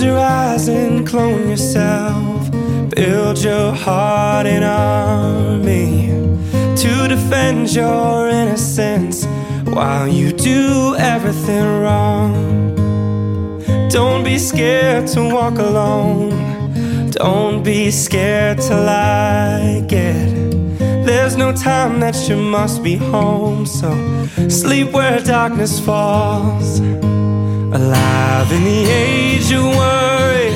rise and clone yourself. Build your heart an army to defend your innocence while you do everything wrong. Don't be scared to walk alone. Don't be scared to like it. There's no time that you must be home, so sleep where darkness falls. Alive in the age of worry,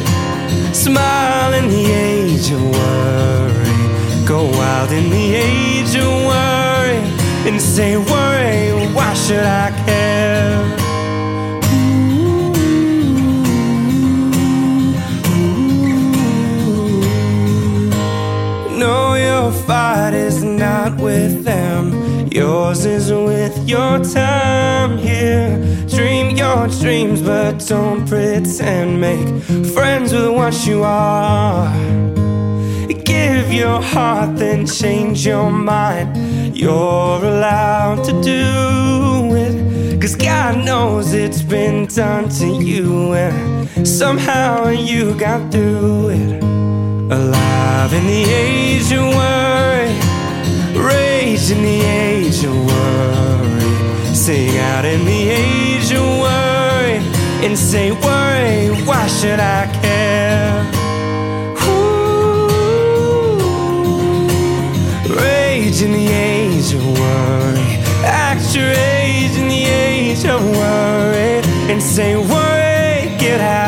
smile in the age of worry, go wild in the age of worry, and say, Worry, why should I care? No, your fight is not with them. Yours is with your time here. Dreams, but don't pretend. Make friends with what you are. Give your heart, then change your mind. You're allowed to do it. Cause God knows it's been done to you, and somehow you got through it. Alive in the age of worry, rage in the age of worry. Sing out in the age of and say, Worry, why should I care? Ooh, rage in the age of worry, act your age in the age of worry and say, Worry, get out.